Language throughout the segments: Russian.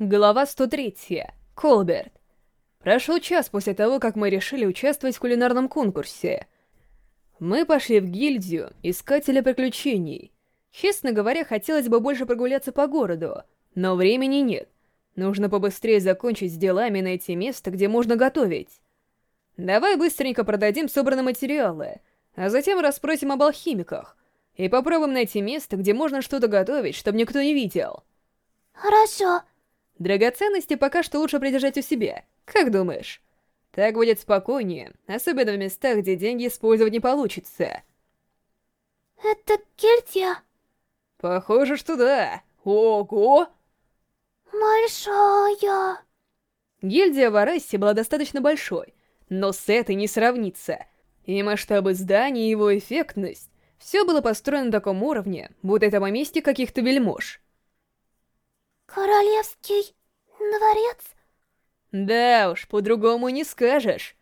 Глава 103. Колберт. Прошел час после того, как мы решили участвовать в кулинарном конкурсе. Мы пошли в гильдию Искателя Приключений. Честно говоря, хотелось бы больше прогуляться по городу, но времени нет. Нужно побыстрее закончить с делами и найти место, где можно готовить. Давай быстренько продадим собранные материалы, а затем расспросим об алхимиках и попробуем найти место, где можно что-то готовить, чтобы никто не видел. Хорошо. Драгоценности пока что лучше придержать у себя. Как думаешь? Так будет спокойнее, особенно в местах, где деньги использовать не получится. Это гильдия? Похоже, что да. Ого! Большая. Гильдия в Арессе была достаточно большой, но с этой не сравнится. И масштабы здания, и его эффектность — все было построено на таком уровне, будто это поместье каких-то вельмож. Королевский дворец? Да уж, по-другому не скажешь.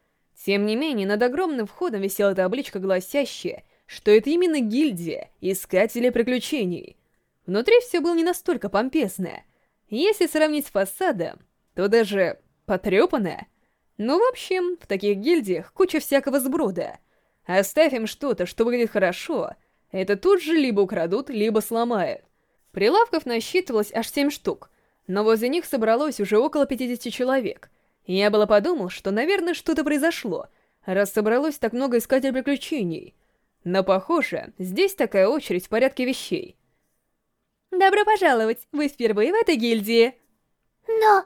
Тем не менее, над огромным входом висела табличка, гласящая, что это именно гильдия Искателей Приключений. Внутри все было не настолько помпезно. Если сравнить с фасадом, то даже потрепанное. Ну, в общем, в таких гильдиях куча всякого сброда. Оставь им что-то, что выглядит хорошо, это тут же либо украдут, либо сломают. Прилавков насчитывалось аж семь штук, но возле них собралось уже около 50 человек. Я было подумал, что, наверное, что-то произошло, раз собралось так много искателей приключений. Но, похоже, здесь такая очередь в порядке вещей. «Добро пожаловать! Вы впервые в этой гильдии?» Да.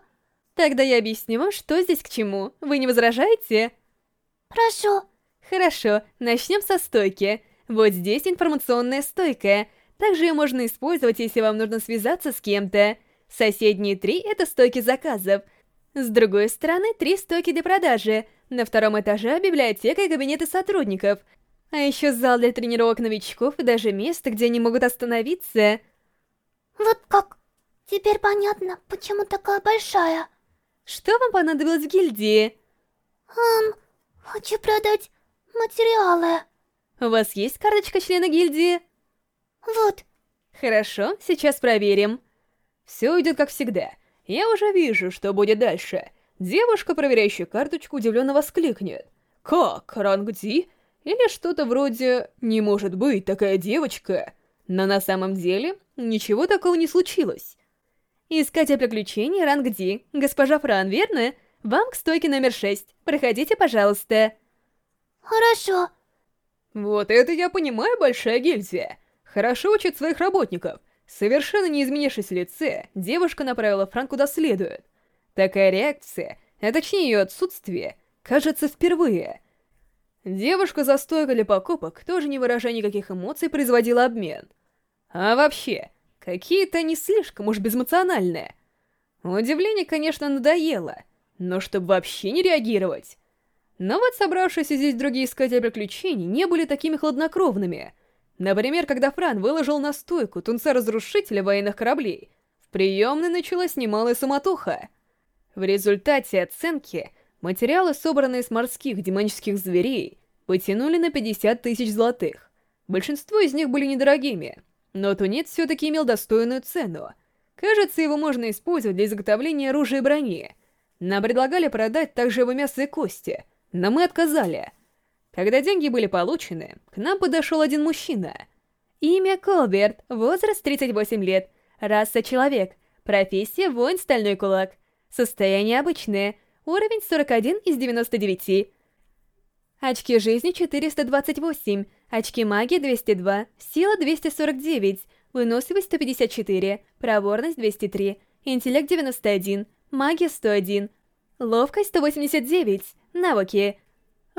Тогда я объясню вам, что здесь к чему. Вы не возражаете? Прошу. Хорошо, начнем со стойки. Вот здесь информационная стойка. Также ее можно использовать, если вам нужно связаться с кем-то. Соседние три — это стойки заказов. С другой стороны, три стойки для продажи. На втором этаже — библиотека и кабинеты сотрудников. А еще зал для тренировок новичков и даже место, где они могут остановиться. Вот как? Теперь понятно, почему такая большая. Что вам понадобилось в гильдии? Эм, хочу продать материалы. У вас есть карточка члена гильдии? Вот. Хорошо, сейчас проверим. Все идет как всегда. Я уже вижу, что будет дальше. Девушка, проверяющая карточку, удивленно воскликнет. «Как? Ранг Ди?» Или что-то вроде «Не может быть, такая девочка!» Но на самом деле ничего такого не случилось. Искатель приключений ранг Ди. Госпожа Фран, верно? Вам к стойке номер 6. Проходите, пожалуйста. Хорошо. Вот это я понимаю, большая гильдия. Хорошо учит своих работников. Совершенно не изменившись в лице, девушка направила Фран куда следует. Такая реакция, а точнее ее отсутствие, кажется впервые. Девушка за стойкой для покупок, тоже не выражая никаких эмоций, производила обмен. А вообще, какие-то они слишком уж безэмоциональные. Удивление, конечно, надоело, но чтобы вообще не реагировать. Но вот собравшиеся здесь другие искатели приключений не были такими хладнокровными — Например, когда Фран выложил на стойку тунца-разрушителя военных кораблей, в приемной началась немалая суматоха. В результате оценки материалы, собранные с морских демонических зверей, потянули на 50 тысяч золотых. Большинство из них были недорогими, но тунец все-таки имел достойную цену. Кажется, его можно использовать для изготовления оружия и брони. Нам предлагали продать также его мясо и кости, но мы отказали — когда деньги были получены, к нам подошел один мужчина. Имя Колберт, возраст 38 лет, раса человек, профессия воин стальной кулак, состояние обычное, уровень 41 из 99. Очки жизни 428, очки магии 202, сила 249, выносливость 154, проворность 203, интеллект 91, магия 101, ловкость 189, навыки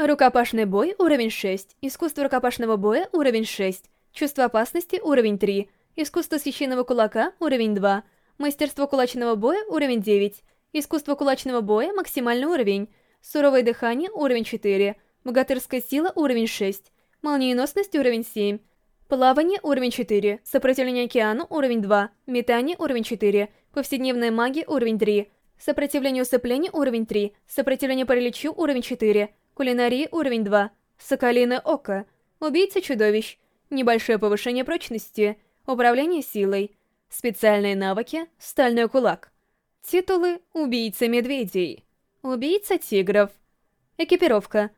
Рукопашный бой — уровень 6. Искусство рукопашного боя — уровень 6. Чувство опасности — уровень 3. Искусство священного кулака — уровень 2. Мастерство кулачного боя — уровень 9. Искусство кулачного боя — максимальный уровень. Суровое дыхание — уровень 4. Богатырская сила — уровень 6. Молниеносность — уровень 7. Плавание — уровень 4. Сопротивление океану — уровень 2. Метание — уровень 4. Повседневная магия — уровень 3. Сопротивление усыплению — уровень 3. Сопротивление параличу — уровень 4. Кулинарии уровень 2. Соколиное око. Убийца чудовищ. Небольшое повышение прочности. Управление силой. Специальные навыки. Стальной кулак. Титулы «Убийца медведей», «Убийца тигров», экипировка,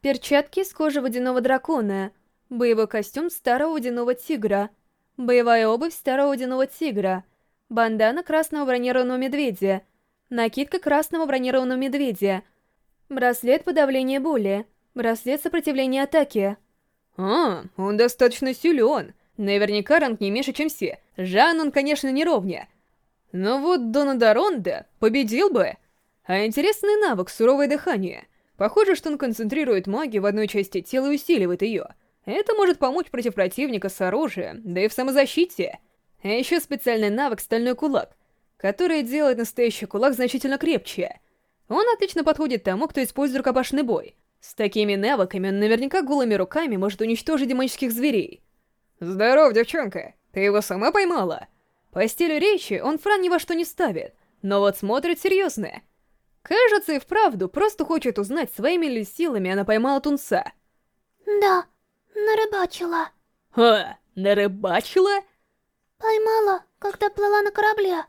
перчатки с кожи водяного дракона, боевой костюм старого водяного тигра, боевая обувь старого водяного тигра, бандана красного бронированного медведя, накидка красного бронированного медведя, браслет подавления боли, браслет сопротивления атаке. А, он достаточно силен. Наверняка ранг не меньше, чем все. Жан он, конечно, не ровня. Но вот Дона Доронда победил бы. А интересный навык — суровое дыхание. Похоже, что он концентрирует магию в одной части тела и усиливает ее. Это может помочь против противника с оружием, да и в самозащите. А еще специальный навык «Стальной кулак», который делает настоящий кулак значительно крепче. Он отлично подходит тому, кто использует рукопашный бой. С такими навыками он наверняка голыми руками может уничтожить демонических зверей. «Здоров, девчонка! Ты его сама поймала?» По стилю речи он Фран ни во что не ставит, но вот смотрит серьезно. Кажется, и вправду просто хочет узнать, своими ли силами она поймала тунца. Да, нарыбачила. Ха, нарыбачила? Поймала, когда плыла на корабле.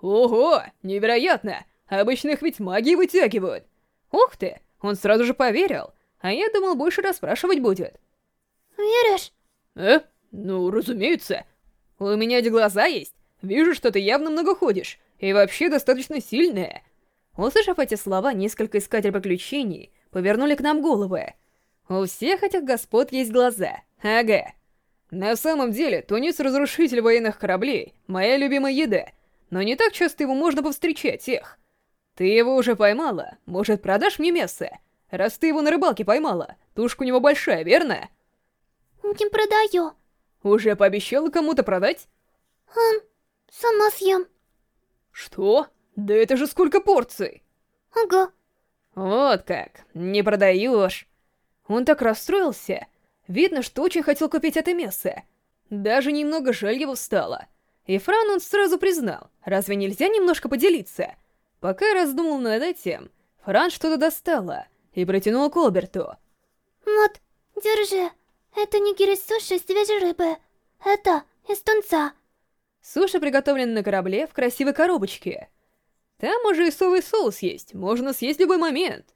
Ого, невероятно! Обычно их ведь магии вытягивают. Ух ты, он сразу же поверил, а я думал, больше расспрашивать будет. Веришь? Э? Ну, разумеется. У меня эти глаза есть. Вижу, что ты явно много ходишь, и вообще достаточно сильная. Услышав эти слова, несколько искателей приключений повернули к нам головы. У всех этих господ есть глаза. Ага. На самом деле, тунец — разрушитель военных кораблей, моя любимая еда. Но не так часто его можно повстречать, их. Ты его уже поймала? Может, продашь мне мясо? Раз ты его на рыбалке поймала, тушка у него большая, верно? Не продаю. Уже пообещала кому-то продать? Хм, сама съем. Что? Да это же сколько порций! Ага. Вот как, не продаешь. Он так расстроился. Видно, что очень хотел купить это мясо. Даже немного жаль его стало. И Фран он сразу признал, разве нельзя немножко поделиться? Пока я раздумал над этим, Фран что-то достала и протянула Колберту. Вот, держи. Это не суши из свежей рыбы. Это из тунца. Суши приготовлены на корабле в красивой коробочке. Там уже и соевый соус есть, можно съесть в любой момент.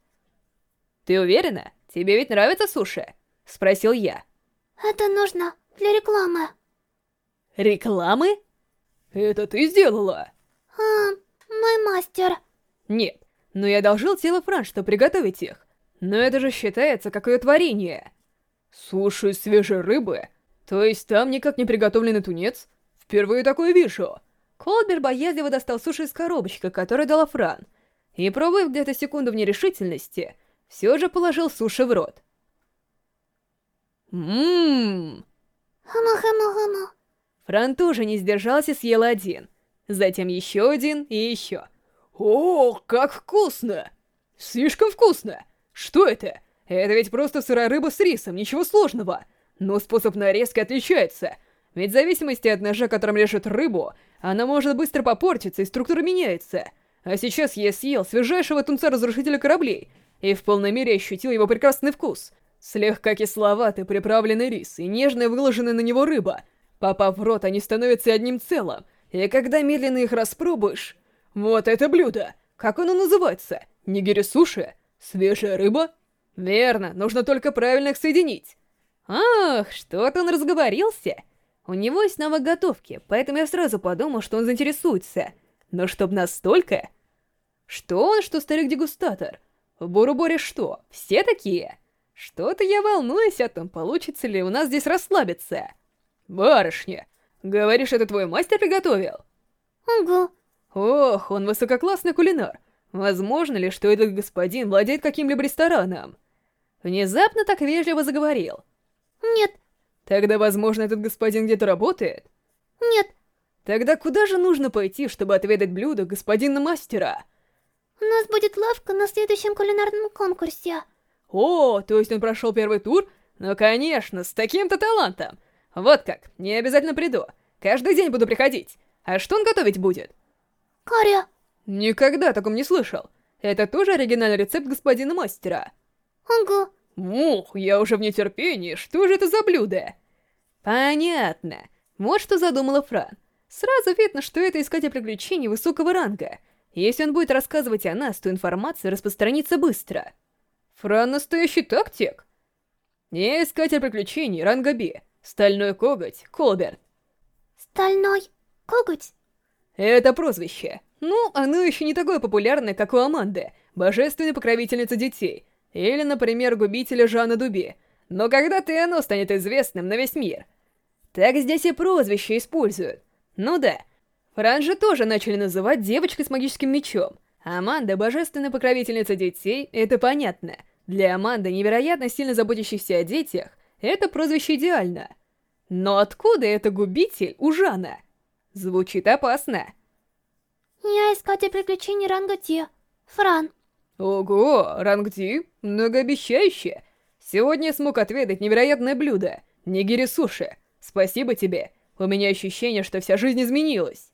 «Ты уверена? Тебе ведь нравится суши?» — спросил я. «Это нужно для рекламы». «Рекламы? Это ты сделала?» «А, мой мастер». «Нет, но я одолжил тело Фран, чтобы приготовить их. Но это же считается как ее творение». «Суши из свежей рыбы? То есть там никак не приготовленный тунец? Впервые такое вижу». Колбер боязливо достал суши из коробочки, которую дала Фран, и, пробыв где-то секунду в нерешительности, все же положил суши в рот. Ммм. Хама-хама-хама. Фран тоже не сдержался и съел один. Затем еще один и еще. О, как вкусно! Слишком вкусно! Что это? Это ведь просто сырая рыба с рисом, ничего сложного. Но способ нарезки отличается. Ведь в зависимости от ножа, которым режет рыбу, она может быстро попортиться и структура меняется. А сейчас я съел свежайшего тунца-разрушителя кораблей и в полной мере ощутил его прекрасный вкус. Слегка кисловатый приправленный рис и нежная выложенная на него рыба. Попав в рот, они становятся одним целым, и когда медленно их распробуешь... Вот это блюдо! Как оно называется? Нигири-суши? Свежая рыба? Верно, нужно только правильно их соединить. Ах, что-то он разговорился. У него есть навык готовки, поэтому я сразу подумал, что он заинтересуется. Но чтоб настолько... Что он, что старик-дегустатор? В Буруборе что, все такие? Что-то я волнуюсь о том, получится ли у нас здесь расслабиться. Барышня, говоришь, это твой мастер приготовил? Ого. Ох, он высококлассный кулинар. Возможно ли, что этот господин владеет каким-либо рестораном? Внезапно так вежливо заговорил. Нет. Тогда, возможно, этот господин где-то работает? Нет. Тогда куда же нужно пойти, чтобы отведать блюдо господина мастера? У нас будет лавка на следующем кулинарном конкурсе. О, то есть он прошел первый тур? Ну, конечно, с таким-то талантом. Вот как, не обязательно приду. Каждый день буду приходить. А что он готовить будет? Карри. Никогда о таком не слышал. Это тоже оригинальный рецепт господина мастера? Ага. Ух, я уже в нетерпении, что же это за блюдо? Понятно. Вот что задумала Фран. Сразу видно, что это искатель приключений высокого ранга. Если он будет рассказывать о нас, то информация распространится быстро. Фран настоящий тактик. Я искатель приключений ранга Би. Стальной коготь, Колберт. Стальной коготь? Это прозвище. Ну, оно еще не такое популярное, как у Аманды, божественной покровительницы детей, или, например, губителя Жана Дуби. Но когда-то и оно станет известным на весь мир. Так здесь и прозвище используют. Ну да, Франжи тоже начали называть девочкой с магическим мечом. Аманда — божественная покровительница детей, это понятно. Для Аманды, невероятно сильно заботящейся о детях, это прозвище идеально. Но откуда это губитель у Жана? Звучит опасно. Я искатель приключений ранга Ди. Фран. Ого, ранг Ди? Многообещающе. Сегодня я смог отведать невероятное блюдо. Нигири суши. Спасибо тебе. У меня ощущение, что вся жизнь изменилась.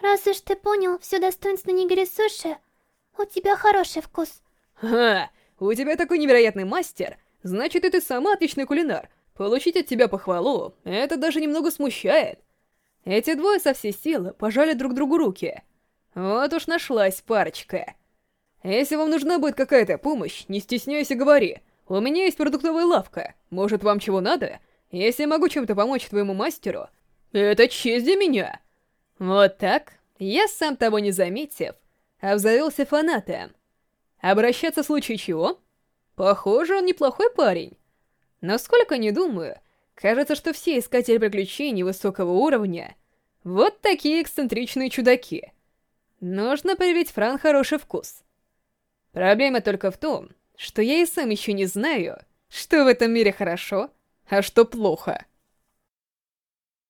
Раз уж ты понял все достоинство нигири суши, у тебя хороший вкус. Ха, у тебя такой невероятный мастер, значит и ты сама отличный кулинар. Получить от тебя похвалу, это даже немного смущает. Эти двое со всей силы пожали друг другу руки. Вот уж нашлась парочка. Если вам нужна будет какая-то помощь, не стесняйся, говори. У меня есть продуктовая лавка. Может, вам чего надо? Если я могу чем-то помочь твоему мастеру, это честь для меня. Вот так, я сам того не заметив, обзавелся фанатом. Обращаться в случае чего? Похоже, он неплохой парень. Насколько не думаю, кажется, что все искатели приключений высокого уровня — вот такие эксцентричные чудаки. Нужно привить Фран хороший вкус. Проблема только в том, что я и сам еще не знаю, что в этом мире хорошо, а что плохо.